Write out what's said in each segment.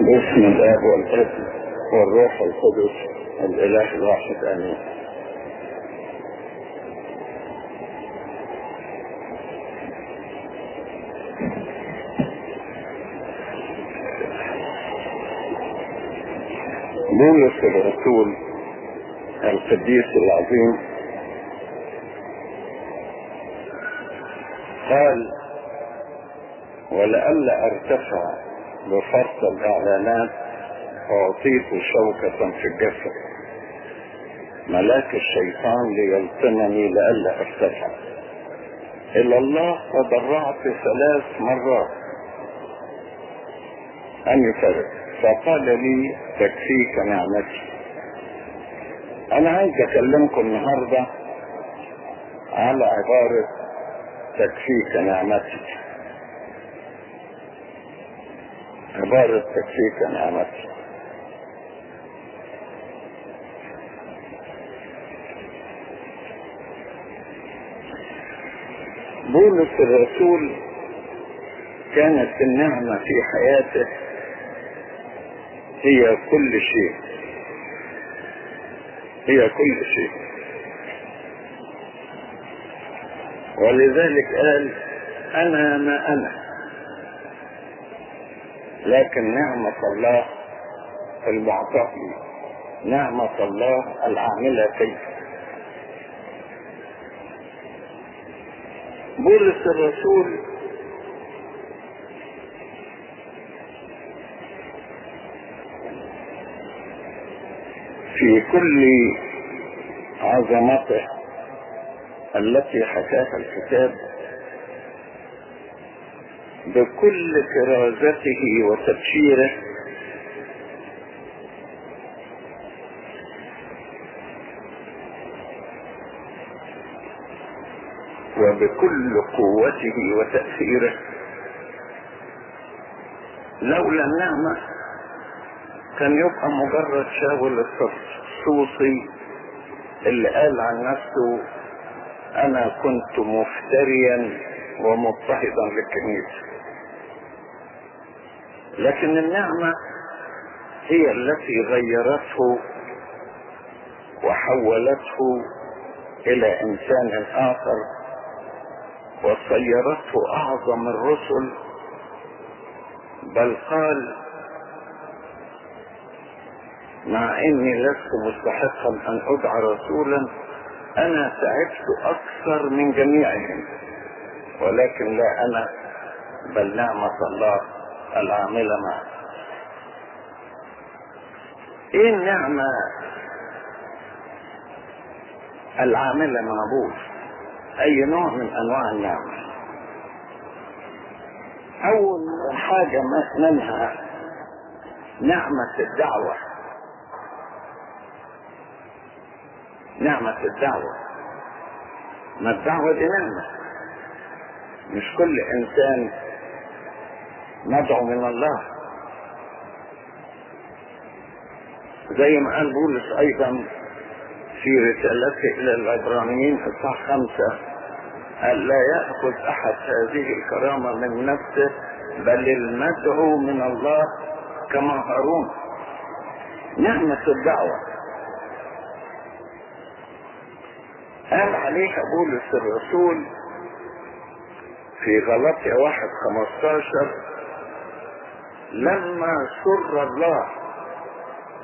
باسم الآب والابن والروح القدس الإله الواحد آمين. بولس الرسول القديس العظيم قال ولئلا أرتفع بفرط الإعلانات اعطيت شوكة في الجسد ملاك الشيطان ليلطمني لئلا ارتفع إلى الله تضرعت ثلاث مرات أن يفرق. فقال لي تكفيك نعمتي. أنا عايز أكلمكم النهاردة على عبارة تكفيك نعمتي. عبارة تكفيك نعمتي بولس الرسول كانت النعمة في حياته هي كل شيء. هي كل شيء. ولذلك قال أنا ما أنا. لكن نعمة الله لي نعمة الله العاملة فيه. بولس الرسول في كل عظمته التي حكاها الكتاب. بكل كرازته وتبشيره. وبكل قوته وتأثيره. لولا النعمة كان يبقى مجرد شاول الصوصي اللي قال عن نفسه أنا كنت مفتريا ومضطهدا للكنيسة. لكن النعمة هي التي غيرته وحولته إلى إنسان آخر وصيرته أعظم الرسل. بل قال مع إني لست مستحقا أن أدعى رسولا أنا تعبت أكثر من جميعهم ولكن لا أنا بل نعمة الله العاملة معي إيه النعمة؟ العاملة مع بوس أي نوع من أنواع النعمة. أول حاجة منها نعمة الدعوة. نعمة الدعوة. ما الدعوة دي نعمة. مش كل إنسان ندعو من الله. زي ما قال بولس أيضا في رسالته إلى العبرانيين اصحاح خمسة قال لا يأخذ أحد هذه الكرامة من نفسه بل المدعو من الله كما هارون. نعمة الدعوة. قال عليها بولس الرسول في غلطية واحد خمستاشر؟ لما سر الله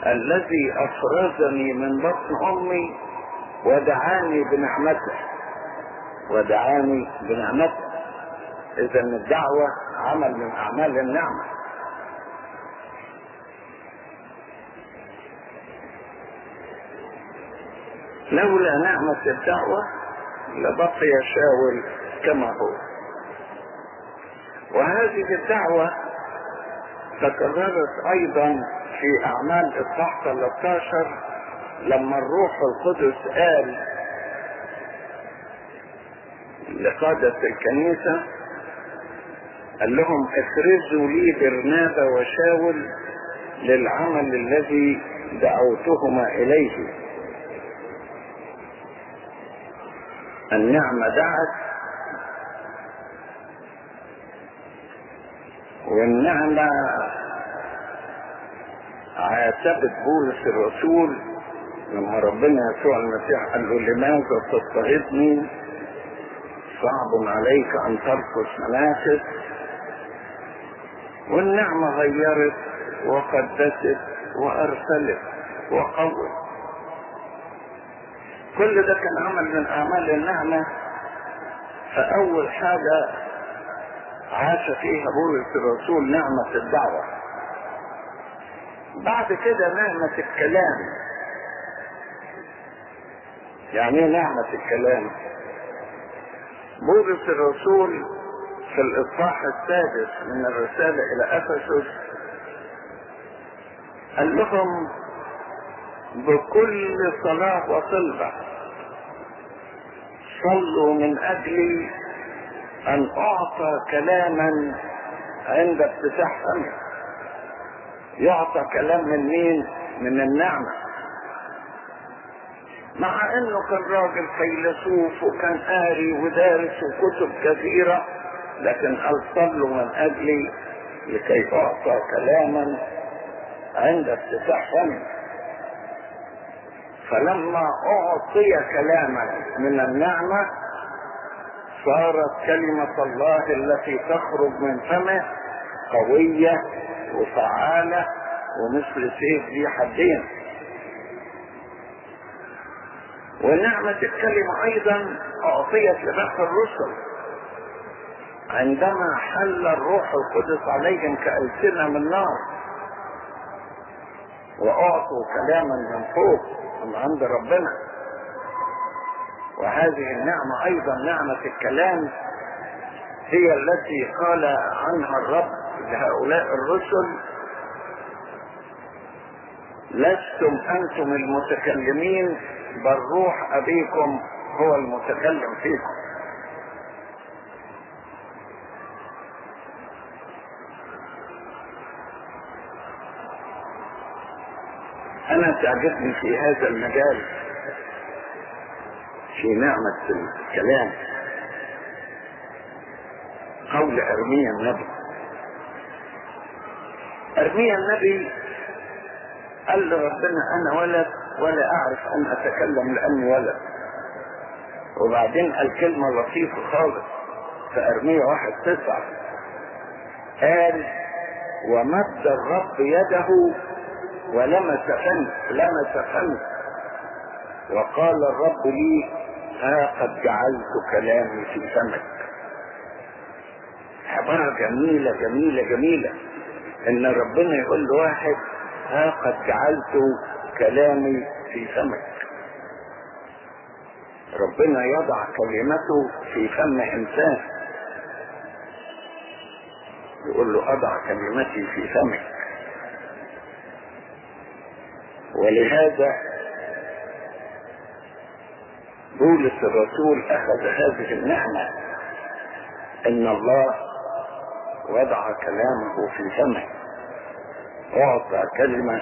الذي أفرزني من بطن أمي ودعاني بنعمته ودعاني بنعمته. إذا الدعوة عمل من أعمال النعمة. لولا نعمة الدعوة لبقي شاول كما هو. وهذه الدعوة تكررت أيضا في أعمال اصحاح 13 لما الروح القدس قال لقادة الكنيسة قال لهم اخرجوا لي برنابا وشاول للعمل الذي دعوتهما إليه. النعمة دعت والنعمة عاتبت بولس الرسول لما ربنا يسوع المسيح قال له لماذا تضطهدني؟ صعب عليك أن ترقص منافس والنعمة غيرت وقدست وأرسلت وقوت. كل ده كان عمل من أعمال النعمة. فأول حاجة عاش فيها بولس الرسول نعمة الدعوة. بعد كده نعمة الكلام. يعني إيه نعمة الكلام؟ بولس الرسول في الإصحاح السادس من الرسالة إلى أفسس قال لهم بكل صلاة وطلبة صلوا من أجلي أن أعطى كلاما عند افتتاح فمي يعطى كلام من مين؟ من النعمة. مع أنه كان راجل فيلسوف وكان قاري ودارس وكتب كثيرة لكن صلوا من أجلي لكي أعطى كلاما عند افتتاح فمي فلما أعطي كلاما من النعمة صارت كلمة الله التي تخرج من فمه قوية وفعالة ومثل سيف ذي حدين. ونعمة الكلمة أيضا أعطيت لبعض الرسل. عندما حل الروح القدس عليهم كألسنة من نار وأعطوا كلاما من فوق من عند ربنا وهذه النعمة أيضا نعمة الكلام هي التي قال عنها الرب لهؤلاء الرسل لستم أنتم المتكلمين بل روح أبيكم هو المتكلم فيكم. أنا تعجبني في هذا المجال. في نعمة الكلام. قول أرميا النبي. أرميا النبي قال لربنا أنا ولد ولا أعرف أن أتكلم لأني ولد. وبعدين قال كلمة لطيفة خالص في أرميا واحد تسعة. قال ومد الرب يده ولمس فمي لمس فمي وقال الرب لي ها قد جعلت كلامي في فمك عبارة جميلة جميلة جميلة. إن ربنا يقول لواحد ها قد جعلت كلامي في فمك ربنا يضع كلمته في فم إنسان. يقول له أضع كلمتي في فمك ولهذا بولس الرسول أخذ هذه النعمة إن الله وضع كلامه في فمه أعطى كلمة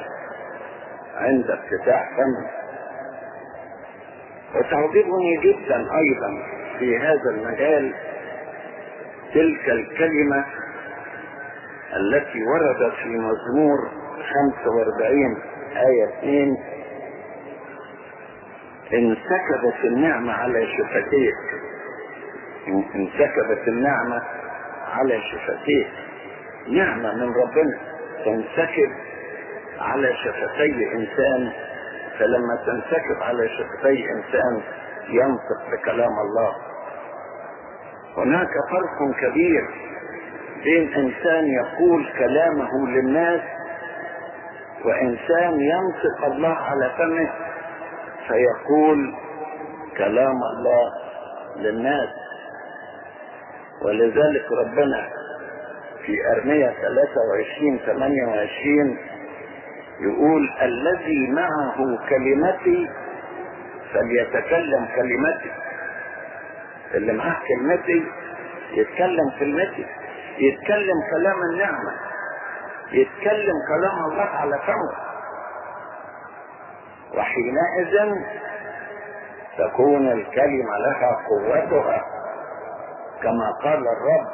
عند افتتاح فمه. وتعجبني جدا أيضا في هذا المجال تلك الكلمة التي وردت في مزمور 45 آية 2 انسكبت النعمة على شفتيك. انسكبت النعمة على شفتيه نعمة من ربنا. تنسكب على شفتي انسان فلما تنسكب على شفتي انسان ينطق بكلام الله. هناك فرق كبير بين إنسان يقول كلامه للناس وإنسان ينطق الله على فمه. فيقول كلام الله للناس. ولذلك ربنا في أرمية 23 28 يقول الذي معه كلمتي فليتكلم كلمتي. اللي معاه كلمتي يتكلم كلمتي يتكلم كلام النعمة يتكلم كلام الله على فمه. وحينئذ تكون الكلمة لها قوتها. كما قال الرب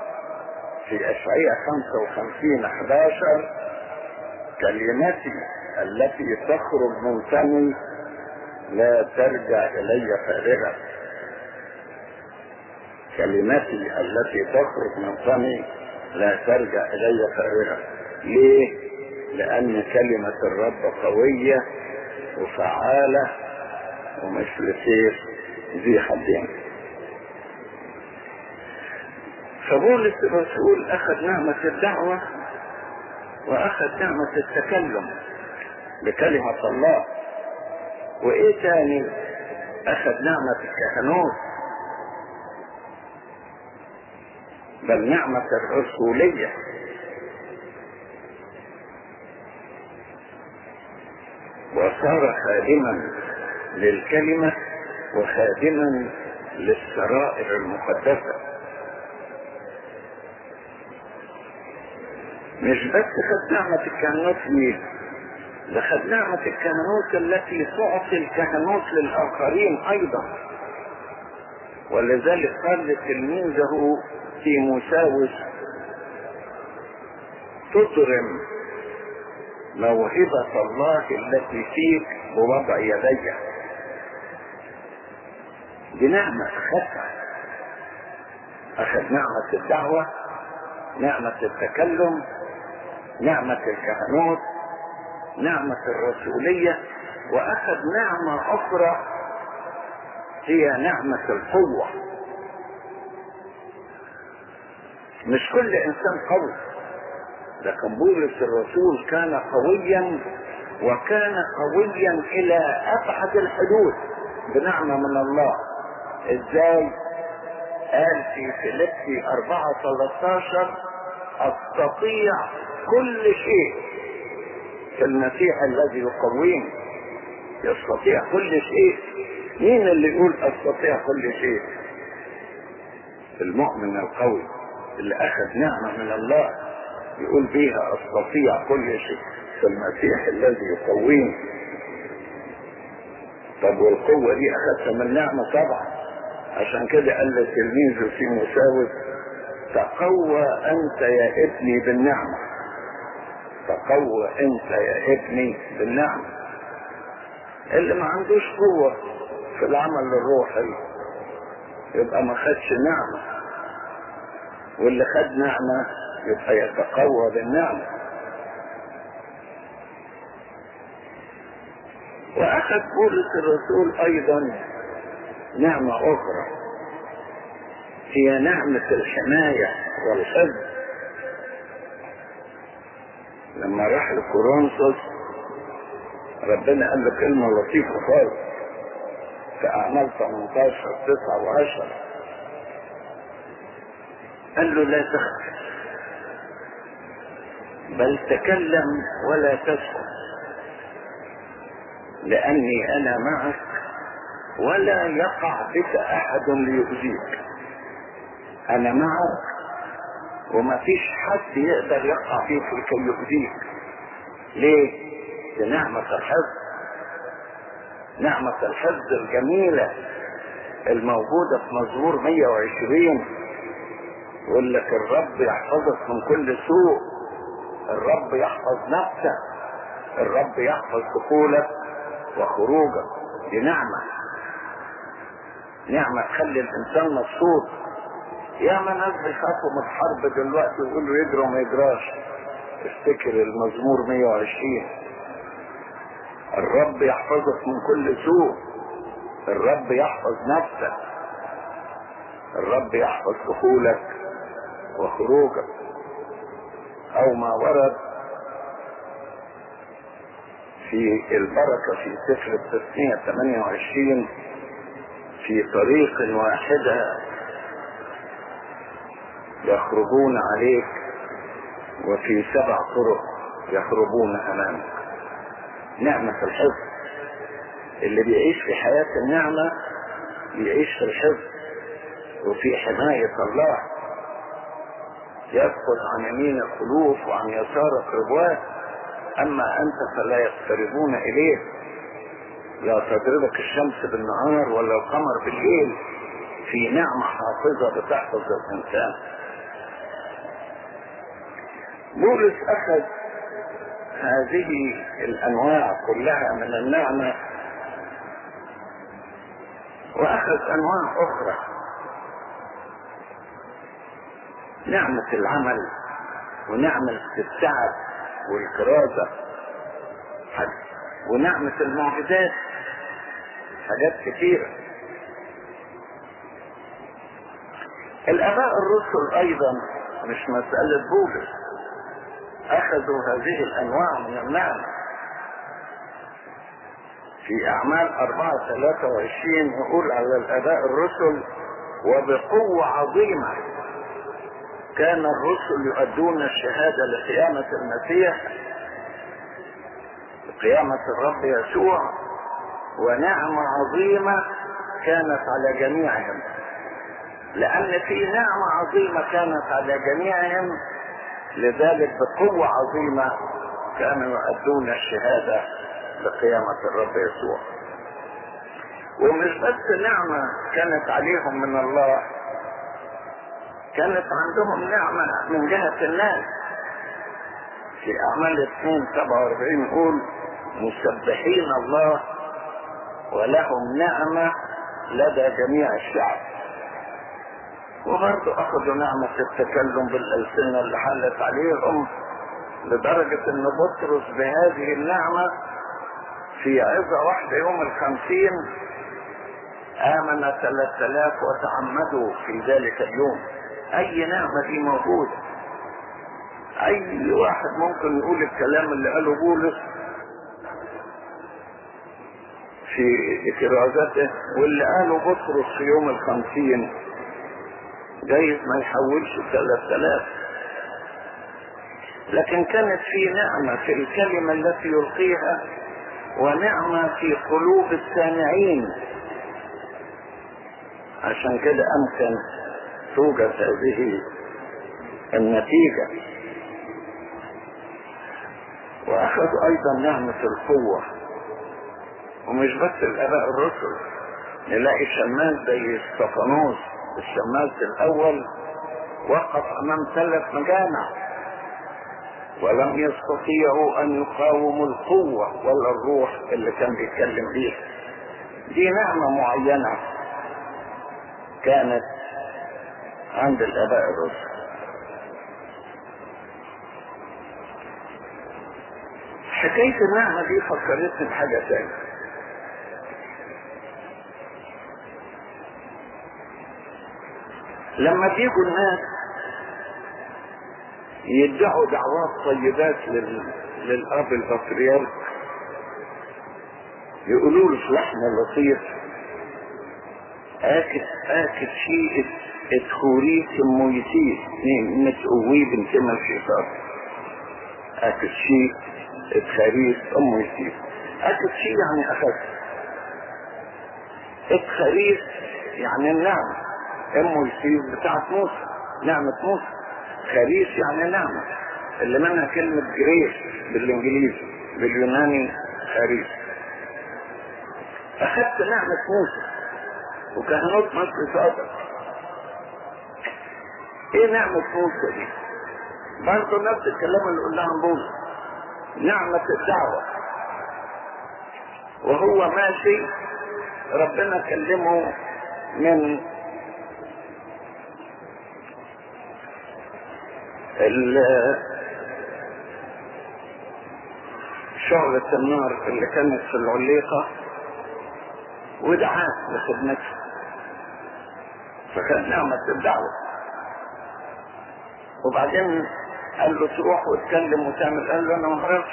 في أشعية 55 11 كلمتي التي تخرج من فمي لا ترجع إلي فارغة. كلمتي التي تخرج من فمي لا ترجع إلي فارغة. ليه؟ لأن كلمة الرب قوية وفعالة ومثل سيف ذي حدين. فبولس الرسول أخذ نعمة الدعوة وأخذ نعمة التكلم بكلمة الله. وإيه تاني؟ أخذ نعمة الكهنوت. بل نعمة الرسولية. وصار خادما للكلمة وخادما للسرائر المقدسة. مش بس خد نعمة الكهنوت ليه ده خد نعمة الكهنوت التي تعطي الكهنوت للآخرين أيضا. ولذلك قال لتلميذه تيموساوس تضرم موهبة الله التي فيك بوضع يدي دي نعمة أخذها أخذ نعمة الدعوة نعمة التكلم نعمة الكهنوت نعمة الرسولية وأخذ نعمة أخرى هي نعمة القوة. مش كل إنسان قوي. لكن بولس الرسول كان قويا وكان قويا إلى أبعد الحدود. بنعمة من الله. إزاي؟ قال في فيليبي 4 13 أستطيع كل شيء. في المسيح الذي يقويني. يستطيع كل شيء. مين اللي يقول أستطيع كل شيء؟ المؤمن القوي اللي أخذ نعمة من الله. يقول بيها أستطيع كل شيء في المسيح الذي يقويني. طب والقوة دي اخذتها من نعمة طبعا. عشان كده قال لتلميذه في مساوس تقوى أنت يا ابني بالنعمة. تقوى أنت يا ابني بالنعمة. اللي ما عندوش قوة في العمل الروحي يبقى ما خدش نعمة. واللي خد نعمة يبقى يتقوى بالنعمة. وأخذ بولس الرسول أيضا نعمة أخرى هي نعمة الحماية والحفظ لما راح لكورنثوس ربنا قال له كلمة لطيفة خالص. في أعمال 18 9 و10 قال له لا تخف. بل تكلم ولا تسكت لأني أنا معك ولا يقع بك أحد ليؤذيك. أنا معك وما فيش حد يقدر يقع فيك لكي يؤذيك. ليه؟ بنعمة الحفظ. نعمة الحفظ الجميلة الموجودة في مزمور 120 يقول لك الرب يحفظك من كل سوء. الرب يحفظ نفسك. الرب يحفظ دخولك وخروجك. دي نعمة. نعمة تخلي الإنسان مبسوط. يا ما ناس بيخافوا من الحرب دلوقتي ويقولوا يجروا وما يجراش. افتكر المزمور 120 الرب يحفظك من كل سوء. الرب يحفظ نفسك. الرب يحفظ دخولك وخروجك. أو ما ورد في البركة في سفر التسمية 28 في طريق واحدة يخرجون عليك وفي سبع طرق يخرجون أمامك. نعمة الحفظ. اللي بيعيش في حياة النعمة بيعيش في الحفظ. وفي حماية الله. يسقط عن يمين الخلوف وعن يسارك ربوات أما أنت فلا يقتربون إليه. لا تضربك الشمس بالنهار ولا القمر بالليل. في نعمة حافظة بتحفظ الإنسان. بولس أخذ هذه الأنواع كلها من النعمة. وأخذ أنواع أخرى. نعمة العمل ونعمة التعب والكرازة ونعمة المعجزات. حاجات كثيرة الآباء الرسل أيضا مش مسألة بولس أخذوا هذه الأنواع من النعمة في أربعة ثلاثة وعشرين يقول على الآباء الرسل وبقوة عظيمة. كان الرسل يؤدون الشهادة لقيامة المسيح قيامة الرب يسوع ونعمة عظيمة كانت على جميعهم. لأن في نعمة عظيمة كانت على جميعهم لذلك بقوة عظيمة كانوا يؤدون الشهادة لقيامة الرب يسوع. ومش بس نعمة كانت عليهم من الله كانت عندهم نعمة من جهة الناس. في أعمال 2 47 يقول مسبحين الله ولهم نعمة لدى جميع الشعب. وبرضه أخذوا نعمة التكلم بالألسنة اللي حلت عليهم لدرجة أن بطرس بهذه النعمة في عظة واحدة يوم الخمسين آمن ثلاثة آلاف وتعمدوا في ذلك اليوم. أي نعمة دي موجودة. أي واحد ممكن يقول الكلام اللي قاله بولس في كرازته واللي قاله بطرس في يوم الخمسين جايز ما يحولش ثلاثة آلاف. لكن كانت في نعمة في الكلمة التي يلقيها ونعمة في قلوب السامعين. عشان كده أمكن توجد هذه النتيجة. وأخذوا أيضا نعمة القوة. ومش بس الآباء الرسل نلاقي شماس زي استفانوس الشماس الأول وقف أمام ثلاث مجامع. ولم يستطيعوا أن يقاوموا القوة ولا الروح اللي كان بيتكلم بيها. دي نعمة معينة كانت عند الآباء الرسل. حكاية النعمة دي فكرتني بحاجة تانية. لما بيجوا الناس يدعوا دعوات طيبات لل... للأب البطريرك يقولوا له لحم لطيف آكل آكل شيء ادخوريس مويتيس متقوي بنتنا الشيطان. آكل شيء ادخاريس مويتيس آكل شيء يعني أخذ. ادخاريس يعني النعمة. مويتيس بتاعت موسى نعمة موسى. خريس يعني نعمة اللي منها كلمة جريس بالإنجليزي باليوناني خريس أخذت نعمة موسى. وكهنوت مصر صادق. إيه نعمة موسى دي؟ برضه نفس الكلام اللي قلناه بولس نعمة الدعوة. وهو ماشي ربنا كلمه من شعلة النار اللي كانت في العليقة ودعاه لخدمته. فكان نعمة الدعوة. وبعدين قال له تروح وتكلم وتعمل. قال له أنا ما أعرفش.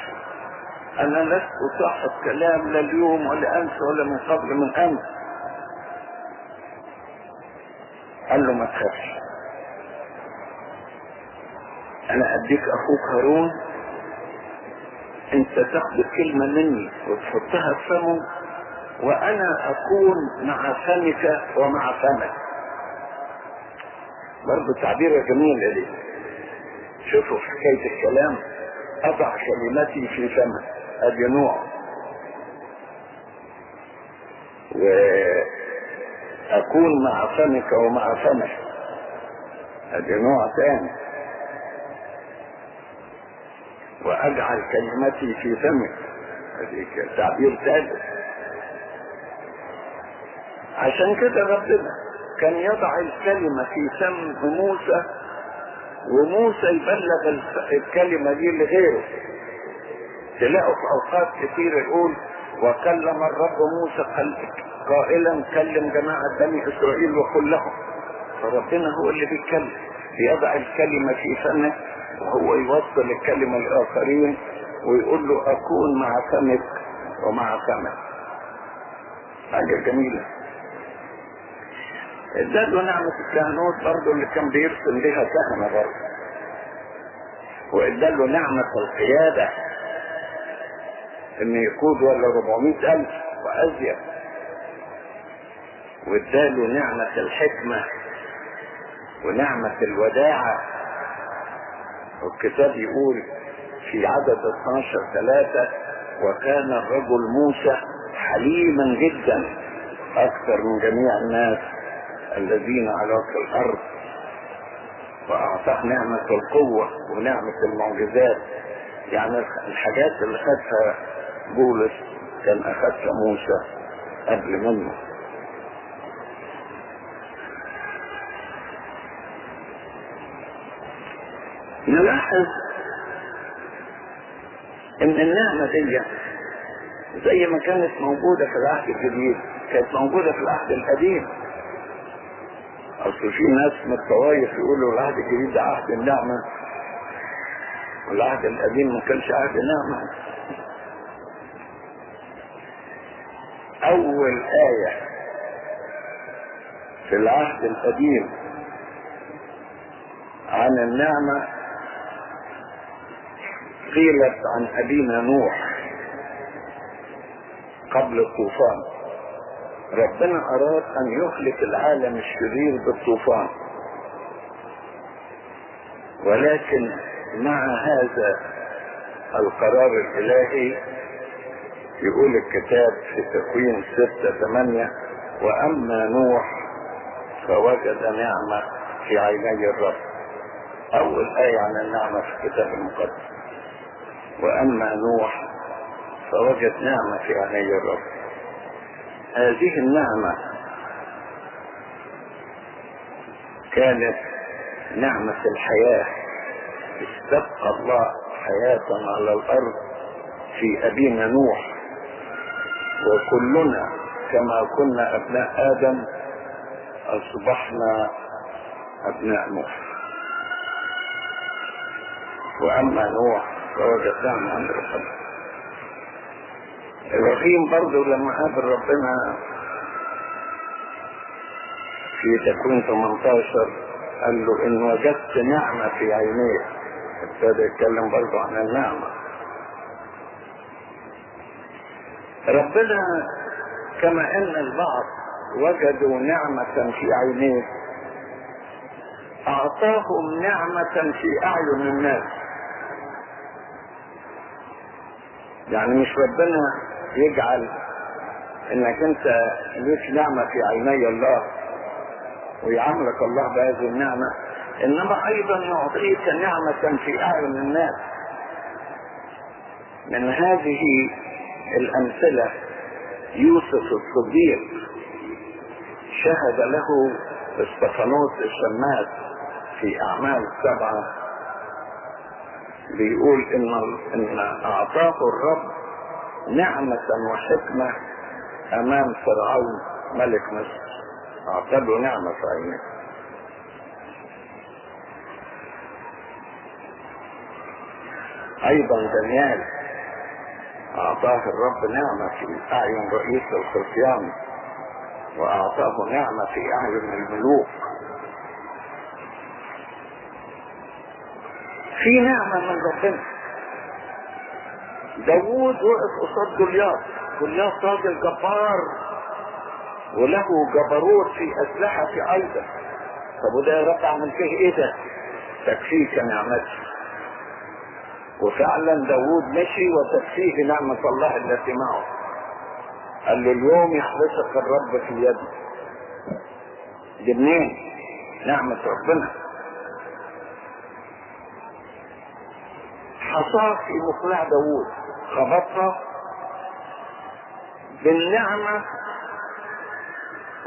أنا لست صاحب كلام لا اليوم ولا أمس ولا من قبل من أمس. قال له ما تخافش. أنا أديك أخوك هارون. أنت تاخد الكلمة مني وتحطها في فمه وأنا أكون مع فمك ومع فمك. برضه تعبيرة جميلة دي. شوفوا حكاية الكلام. أضع كلمتي في فمك أدي نوع. وأكون مع فمك ومع فمك. أدي نوع تاني. وأجعل كلمتي في فمك. هذه تعبير ثالث عشان كده ربنا كان يضع الكلمة في فم موسى وموسى يبلغ الكلمة دي لغيره. تلاقوا في أوقات كثيرة يقول وكلم الرب موسى قائلا كلم جماعة بني إسرائيل وقل لهم. فربنا هو اللي بيتكلم. يضع الكلمة في فمه وهو يوصل الكلمة للآخرين ويقول له أكون مع فمك ومع فمك حاجة جميلة. اداله نعمة الكهنوت برضه اللي كان بيرسم بها كهنة برضه واداله نعمة القيادة ان يقود ولا 400 ألف وأزيد. واداله نعمة الحكمة ونعمة الوداعة. والكتاب يقول في عدد 12 ثلاثة وكان الرجل موسى حليما جدا أكثر من جميع الناس. الذين على وجه الأرض وأعطاه نعمة القوة ونعمة المعجزات. يعني الحاجات اللي خدها بولس كان اخذها موسى قبل منه. نلاحظ إن النعمة دي زي ما كانت موجودة في العهد الجديد كانت موجودة في العهد القديم. أصل في ناس من الطوائف يقولوا العهد الجديد ده عهد النعمة والعهد القديم ما كانش عهد نعمة. أول آية في العهد القديم عن النعمة قيلت عن أبينا نوح قبل الطوفان. ربنا أراد أن يهلك العالم الشرير بالطوفان. ولكن مع هذا القرار الإلهي يقول الكتاب في تكوين ستة ثمانية وأما نوح فوجد نعمة في عيني الرب. أول آية عن النعمة في الكتاب المقدس. وأما نوح فوجد نعمة في عيني الرب. هذه النعمة كانت نعمة الحياة. استبقى الله حياة على الأرض في أبينا نوح. وكلنا كما كنا أبناء آدم أصبحنا أبناء نوح. وأما نوح فوجد نعمة عند ربنا إبراهيم برضه لما قابل ربنا في تكوين 18 قال له إن وجدت نعمة في عينيك ابتدى يتكلم برضه عن النعمة. ربنا كما أن البعض وجدوا نعمة في عينيه أعطاهم نعمة في أعين الناس. يعني مش ربنا يجعل إنك أنت ليك نعمة في عيني الله ويعاملك الله بهذه النعمة. إنما أيضا يعطيك نعمة في أعين الناس. من هذه الأمثلة يوسف الصديق شهد له استفانوس الشماس في أعمال سبعة بيقول إن إن أعطاه الرب نعمة وحكمة أمام فرعون ملك مصر. اعطى له نعمة في عينه أيضا دانيال أعطاه الرب نعمة في أعين رئيس الخصيان وأعطاه نعمة في أعين الملوك. في نعمة من ربنا. داوود وقف قصاد جولياط. جولياط راجل جبار وله جبروت في أسلحة أيضا طب وده يا رب اعمل فيه إيه ده؟ تكفيك نعمتي. وفعلا داوود مشي وتكفيه نعمة الله التي معه. قال له اليوم يحرسك الرب في يدي. دي منين؟ نعمة ربنا. حصاه في مقلاع داوود. خبطها بالنعمة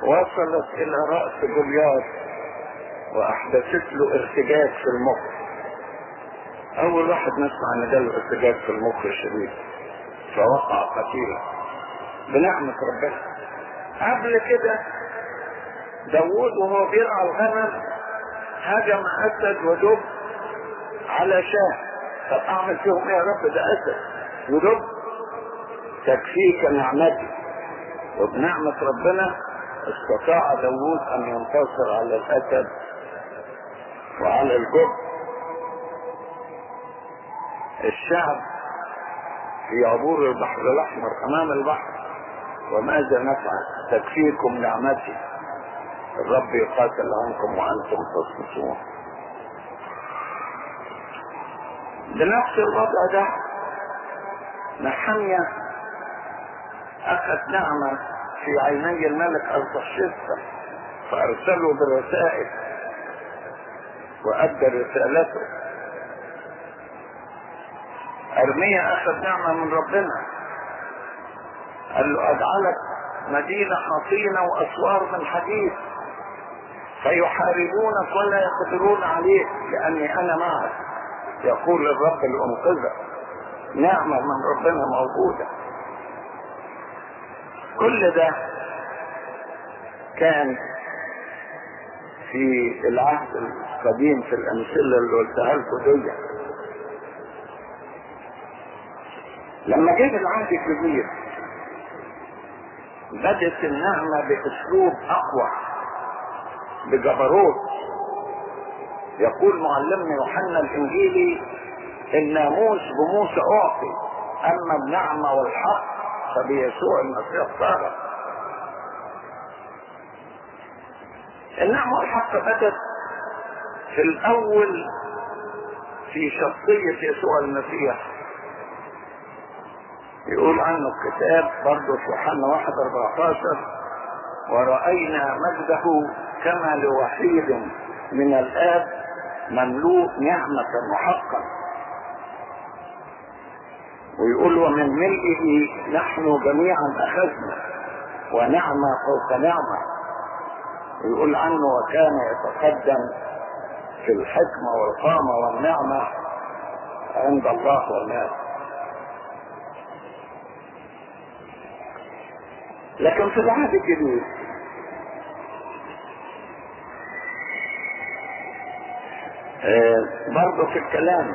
وصلت إلى رأس جولياث وأحدثت له ارتجاج في المخ. أول واحد نسمع إن جاله ارتجاج في المخ شديد فوقع قتيلا بنعمة ربنا. قبل كده داوود وهو بيرعى الغنم هجم أسد ودب على شاه طب أعمل فيهم إيه يا رب؟ ده أسد. ودب تكفيك نعمتي. وبنعمة ربنا استطاع داوود أن ينتصر على الأسد وعلى الجب الشعب في عبور البحر الأحمر أمام البحر. وماذا نفعل؟ تكفيكم نعمتي. الرب يقاتل عنكم وأنتم تصمتون بنفس الوضع ده نحمية أخذ نعمة في عيني الملك أرطشستا فأرسله بالرسائل وأدى رسالته. أرميا أخذ نعمة من ربنا. قال له أجعلك مدينة حصينة وأسوار من حديد. فيحاربونك ولا يقدرون عليك لأني أنا معك. يقول الرب لأنقذك نعمة من ربنا موجودة. كل ده كان في العهد القديم في الأمثلة اللي قلتها لكم دي. لما جه العهد الجديد بدت النعمة بأسلوب أقوى بجبروت. يقول معلمنا يوحنا الإنجيلي الناموس بموسى أعطي. أما النعمة والحق فبيسوع المسيح صار النعمة والحق بدت في الأول في شخصية يسوع المسيح. يقول عنه الكتاب برضه في يوحنا 1 14 ورأينا مجده كما لوحيد من الآب مملوء نعمة وحقا ويقول ومن ملئه نحن جميعا أخذنا ونعمة فوق نعمة ويقول عنه وكان يتقدم في الحكمة والقامة والنعمة عند الله والناس. لكن في العهد الجديد آه برضه في الكلام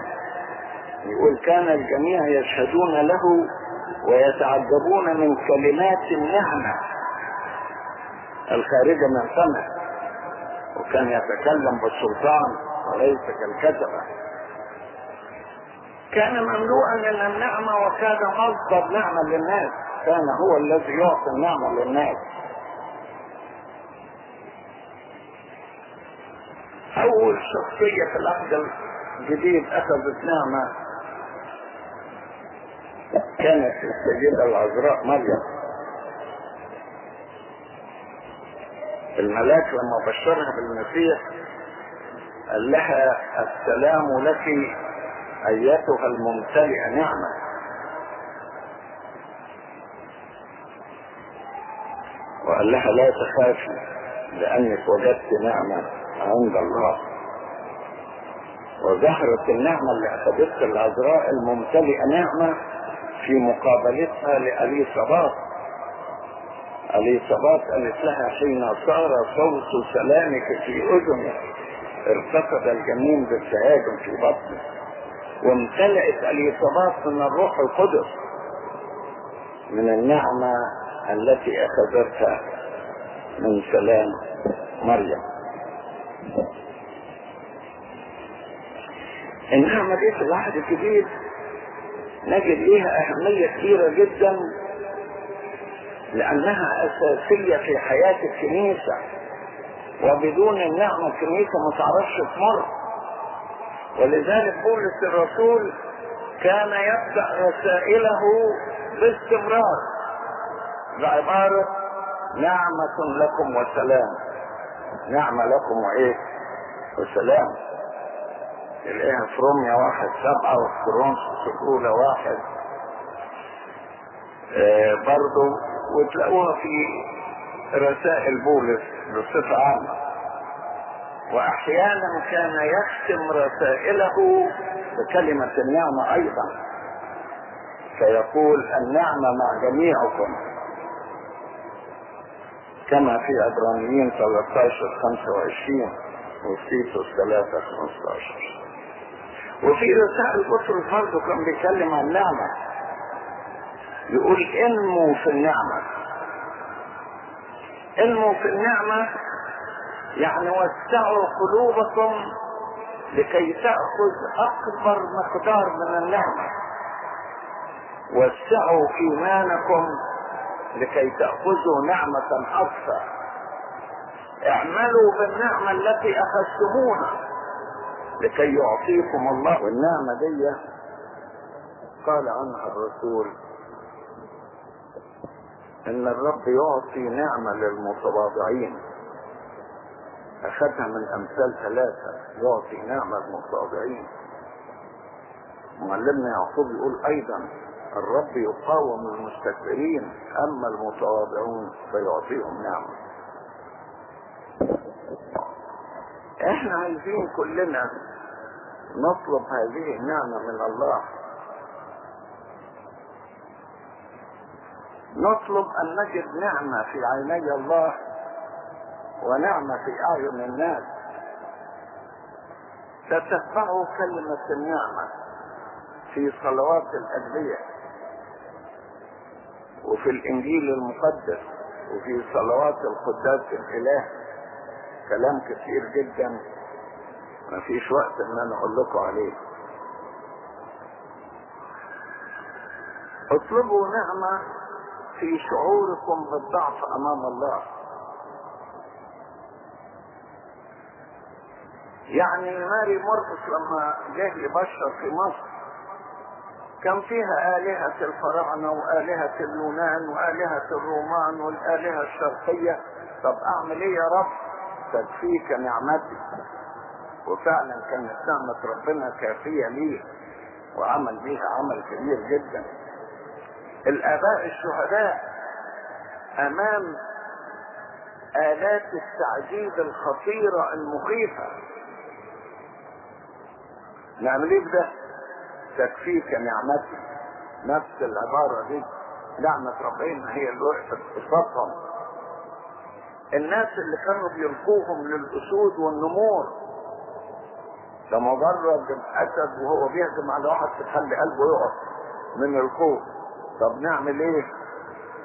يقول كان الجميع يشهدون له ويتعجبون من كلمات النعمة الخارجة من فمه. وكان يتكلم بالسلطان وليس كالكتبة كان مملوءا من النعمة وكان مصدر نعمة للناس. كان هو الذي يعطي النعمة للناس. أول شخصية في العهد الجديد أخذت نعمة كانت السيدة العذراء مريم. الملاك لما بشرها بالمسيح قال لها السلام لك أيتها الممتلئة نعمة. وقال لها لا تخافي لأنك وجدت نعمة عند الله. وظهرت النعمة اللي أخذتها العذراء الممتلئة نعمة في مقابلتها لأليصابات أليصابات قالت لها حين صار صوت سلامك في أذنك ارتقد الجنين بالسهاج في بطنه. وامتلأت أليصابات من الروح القدس من النعمة التي أخذتها من سلام مريم. النعمة دي في العهد الجديد نجد ليها أهمية كبيرة جدا لأنها أساسية في حياة الكنيسة. وبدون النعمة الكنيسة ما تعرفش تمر. ولذلك بولس الرسول كان يبدأ رسائله باستمرار بعبارة نعمة لكم وسلام. نعمة لكم وإيه؟ وسلام. تلاقيها في روميا واحد سبعة وفي كورنثوس الأولى واحد. آه برضو وتلاقوها في رسائل بولس بصفة عامة. وأحيانا كان يختم رسائله بكلمة النعمة أيضا. فيقول النعمة مع جميعكم. كما في عبرانيين 13 25 وفيتوس 3 15 وفي رسائل بطرس برضه كان بيتكلم عن النعمة يقول انموا في النعمة. انموا في النعمة يعني وسعوا قلوبكم لكي تأخذ أكبر مقدار من النعمة. وسعوا إيمانكم لكي تأخذوا نعمة أكثر. اعملوا بالنعمة التي أخذتموها. لكي يعطيكم الله. والنعمة دي قال عنها الرسول إن الرب يعطي نعمة للمتواضعين. أخذها من أمثال ثلاثة. يعطي نعمة للمتواضعين. معلمنا يعقوب يقول أيضا الرب يقاوم المستكبرين أما المتواضعون فيعطيهم نعمة. إحنا عايزين كلنا نطلب هذه النعمة من الله. نطلب أن نجد نعمة في عيني الله ونعمة في أعين الناس. تتبع كلمة النعمة في صلوات الأدعية وفي الإنجيل المقدس وفي صلوات القداس الإله. كلام كثير جدا. ما فيش وقت إن أنا أقول لكم عليه. اطلبوا نعمة في شعوركم بالضعف أمام الله. يعني ماري مرقس لما جه يبشر في مصر كان فيها آلهة الفراعنة وآلهة اليونان وآلهة الرومان والآلهة الشرقية. طب أعمل إيه يا رب؟ تكفيك نعمتي. وفعلا كانت نعمة ربنا كافية ليه وعمل بيها عمل كبير جدا. الآباء الشهداء أمام آلات التعذيب الخطيرة المخيفة. نعمل إيه بده؟ تكفيك نعمتي. نفس العبارة دي. نعمة ربنا هي اللي وقفت قصادهم. الناس اللي كانوا بيلقوهم للأسود والنمور ده مجرد الأسد وهو بيهجم على واحد تخلي قلبه يقف من الخوف. طب نعمل إيه؟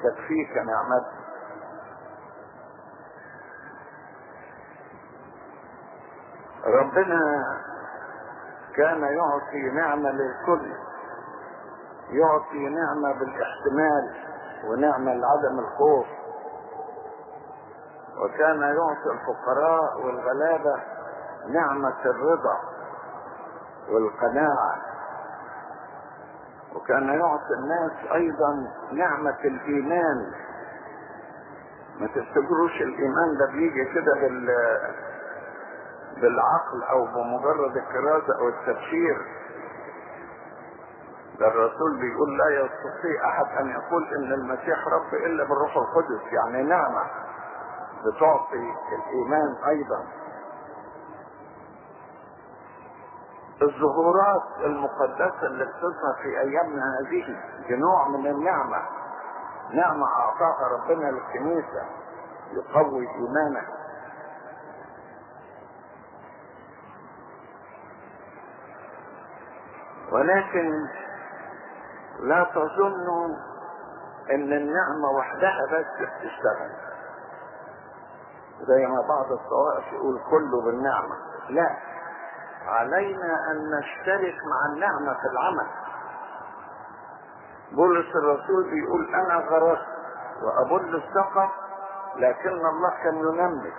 تكفيك نعمتي ربنا كان يعطي نعمة للكل يعطي نعمة بالاحتمال ونعمة لعدم الخوف. وكان يعطي الفقراء والغلابة نعمة الرضا. والقناعة. وكان يعطي الناس أيضا نعمة الإيمان. ما تفتكروش الإيمان ده بيجي كده بال بالعقل أو بمجرد الكرازة أو التبشير ده الرسول بيقول لا يستطيع أحد أن يقول إن المسيح رب إلا بالروح القدس. يعني نعمة بتعطي الإيمان أيضا. الظهورات المقدسة اللي بتظهر في أيامنا هذه دي نوع من النعمة. نعمة أعطاها ربنا للكنيسة يقوي ايمانك ولكن لا تظنوا إن النعمة وحدها بس بتشتغل. زي ما بعض الطوائف يقول كله بالنعمة. لا. علينا أن نشترك مع النعمة في العمل. بولس الرسول بيقول أنا غرست وأبل السقف لكن الله كان ينمي.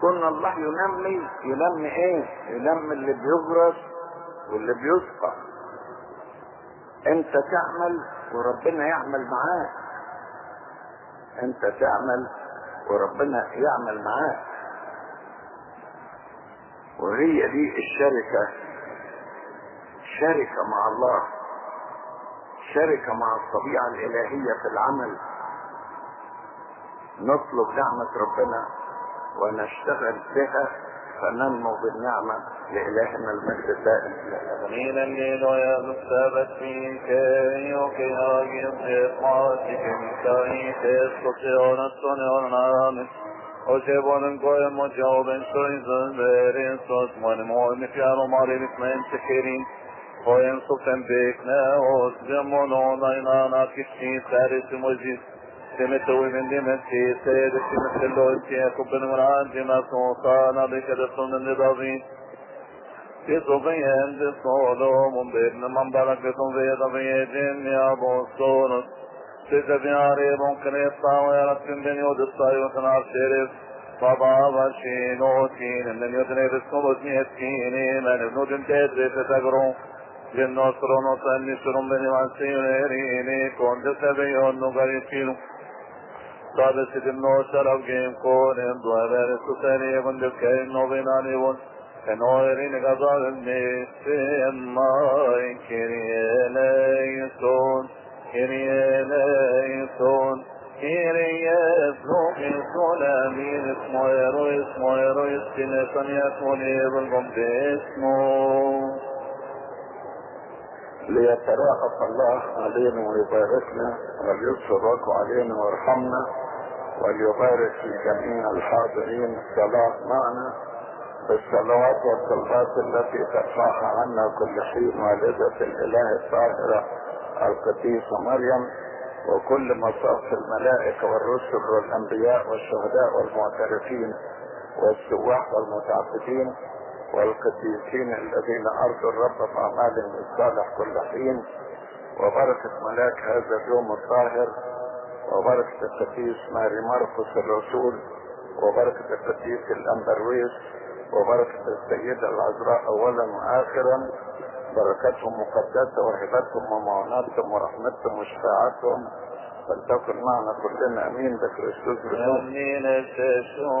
كن الله ينمي ينمي إيه؟ ينمي اللي بيغرس واللي بيسقى. أنت تعمل وربنا يعمل معاك. أنت تعمل وربنا يعمل معاك. وهي دي الشركة. شركة مع الله. شركة مع الطبيعة الإلهية في العمل. نطلب نعمة ربنا ونشتغل بها فننمو بالنعمة لإلهنا المجد. الدائم من الليل ويا مكتبت فيك يوكي هاجم إقماتك مكاي تستطيعون الصنع العامل وجبون قوي مجاوب سويزن بيرين صوت من مؤمن في عماري بكمين سكرين وين صوتن بيكنا وسجمون ونينا كشي فارس مجيد سمتوي من دمتي سيد سمت اللوتي كبن من عندي ما سوطانا بك دخل من نضافين في صبيان تصولهم بابن من بركتهم في ضبيتهم يا بوصونس تتبعاري ممكن يطاوي رسم بن يود الصايوة نار شرف بابا بشينوتين من يدني بسكوبت ميتكيني من ابن دنتي تتقرون للنصر نصر نشرم بني وانسيونيريني كون تسبيون نغريسينو Sada sidim no şarab geyim konem duaver suseni bundur keyim no binani bun Enoerin gazal nisim may kiriyeleyson kiriyeleyson Bismo ليتراءف الله علينا ويباركنا وليصرك علينا ويرحمنا وليبارك في جميع الحاضرين الصلاة معنا. بالصلوات والطلبات التي ترفعها عنا كل حين والدة الإله الطاهرة. القديسة مريم وكل مصاف الملائكة والرسل والأنبياء والشهداء والمعترفين والسواح والمتعبدين والقديسين الذين أرضوا الرب بأعمالهم الصالح كل حين. وبركة ملاك هذا اليوم الطاهر وبركة القديس ماري مرقس الرسول وبركة القديس الأمبرويس وبركة السيدة العذراء أولا وآخرا. بركتهم مقدسة وهبتهم ومعوناتهم ورحمتهم وشفاعتهم. فلتكن معنا كلنا آمين. بكريستوس بسوس من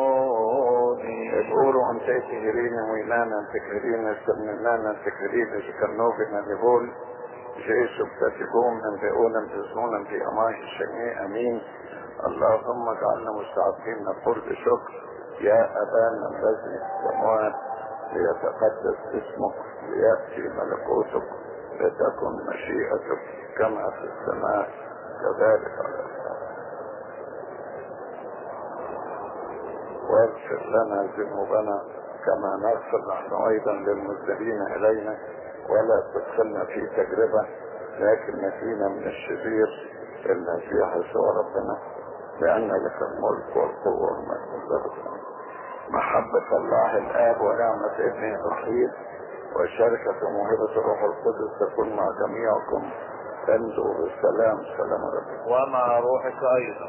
التشودي يقولوا أن تكهرين ويلانا تكهرين استمنانا تكهرين شكرنوبنا نقول جيسو بتتكون من بيقونا بيزنونا في أماه الشميع. أمين. اللهم اجعلنا مستعدين نقول بشكر يا أبانا الذي في السماوات ليتقدس اسمك ليأتي ملكوتك لتكن مشيئتك كما في السماء كذلك على واغفر لنا ذنوبنا كما نغفر نحن أيضا للمذنبين إلينا ولا تدخلنا في تجربة لكن نجينا من الشرير المسيح يسوع ربنا لأن لك الملك والقوة والمجد. محبة الله الآب ونعمة ابنه الوحيد وشركة موهبه الروح القدس تكون مع جميعكم. تنزل بالسلام. سلام ربكم ومع روحك أيضا.